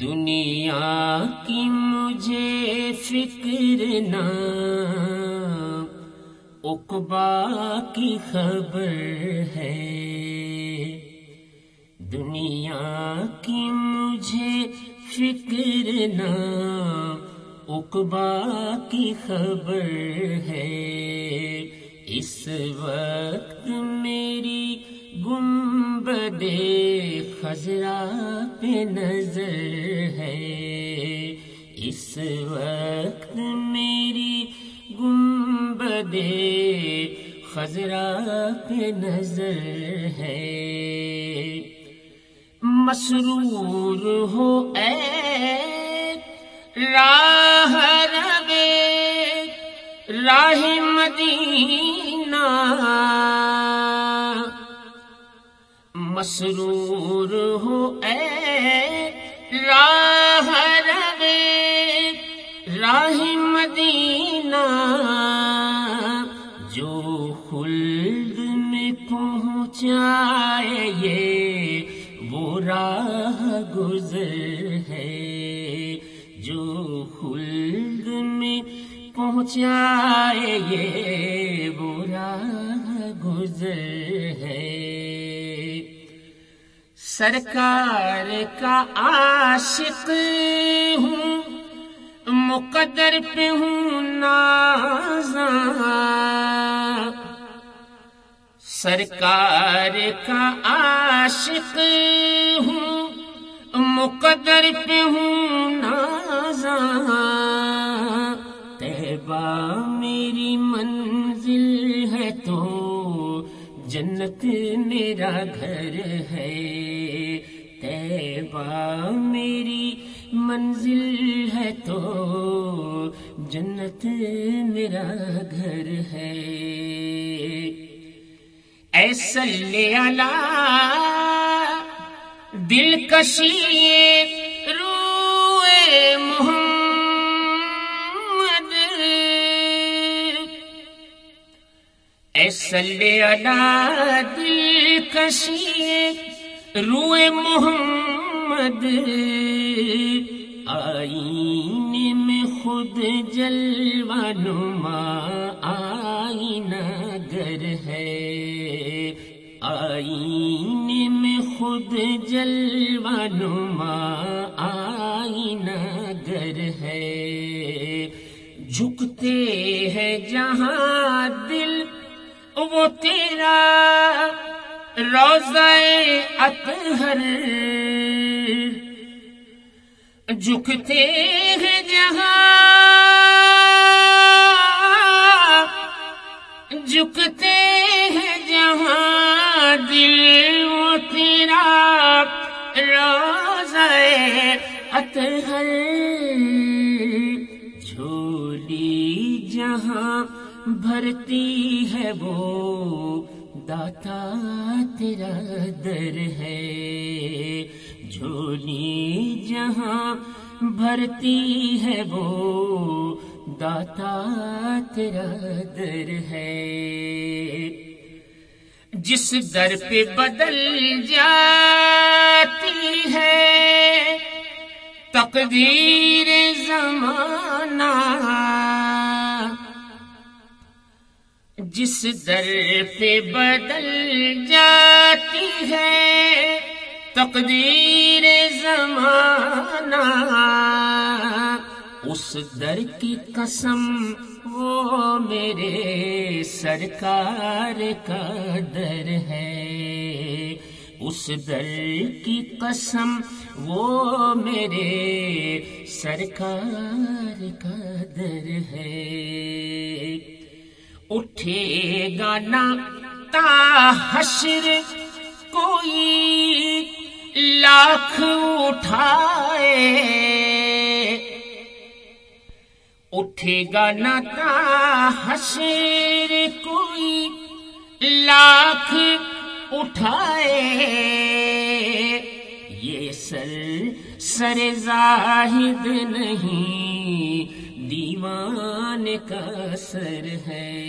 دنیا کی مجھے فکر نہ، اقبا کی خبر ہے۔ دنیا کی مجھے فکر نہ، اقبا کی خبر ہے۔ اس وقت میری گم گنبد خزرا پہ نظر ہے۔ اس وقت میری گنبد خزرا پہ نظر ہے۔ مسرور ہو اے راہ روے راہ مدینہ۔ مسرور ہو اے راہ روے راہ مدینہ، جو خلد میں پہنچائے یہ وہ راہ گزر ہے، جو خلد میں پہنچائے یہ وہ راہ گزر ہے۔ سرکار کا عاشق ہوں، مقدر پہ ہوں نازاں۔ سرکار کا عاشق ہوں، مقدر پہ ہوں نازاں۔ تہبہ جنت میرا گھر ہے۔ تیبہ میری منزل ہے تو جنت میرا گھر ہے۔ اے صلی اللہ دل کشی دل کشی روئے محمد آئینے میں خود جلوہ نما آئینہ گر ہے۔ آئینے میں خود جلوہ نما آئینہ گر ہے۔ جھکتے ہیں جہاں دل وہ تیرا روزہ اطہر جھکتے ہیں جہاں، جھکتے ہیں جہاں دل وہ تیرا روزہ اطہر جھولی جہاں بھرتی ہے وہ داتا تیرا در ہے۔ جھولی جہاں بھرتی ہے وہ داتا تیرا در ہے۔ جس در پہ بدل جاتی ہے، تقدیر زمانہ جس در پہ بدل جاتی ہے، تقدیر زمانہ۔ اس در کی قسم وہ میرے سرکار کا در ہے۔ اس در کی قسم وہ میرے سرکار کا در ہے۔ اٹھے گا نا تا حشر کوئی لاکھ اٹھائے۔ اٹھے گا نا تا حشر کوئی لاکھ اٹھائے۔ یہ سر سر زاہد نہیں، دیوان کا سر ہے۔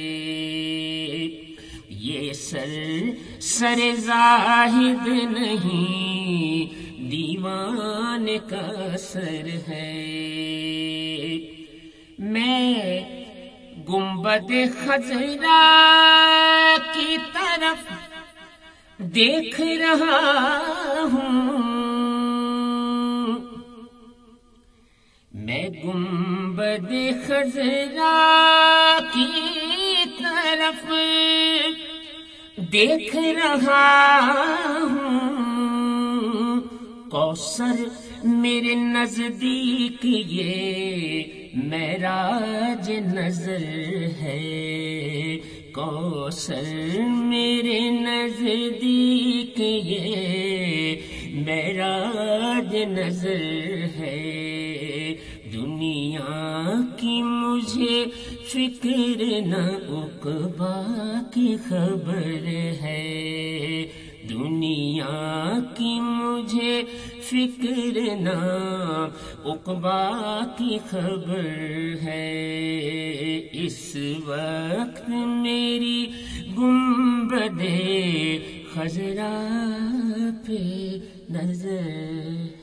یہ سر سر زاہد نہیں دیوان کا سر ہے۔ میں گنبد خزرا کی طرف دیکھ رہا ہوں۔ میں گنبد خزرا کی طرف دیکھ رہا ہوں۔ کوسر میرے نزدیک یہ میراج نظر ہے۔ کوسر میرے نزدیک یہ میراج نظر ہے۔ دنیا کی مجھے فکر نہ اقبا کی خبر ہے۔ دنیا کی مجھے فکر نہ اقبا کی خبر ہے۔ اس وقت میری گنبدے خزرا پہ نظر ہے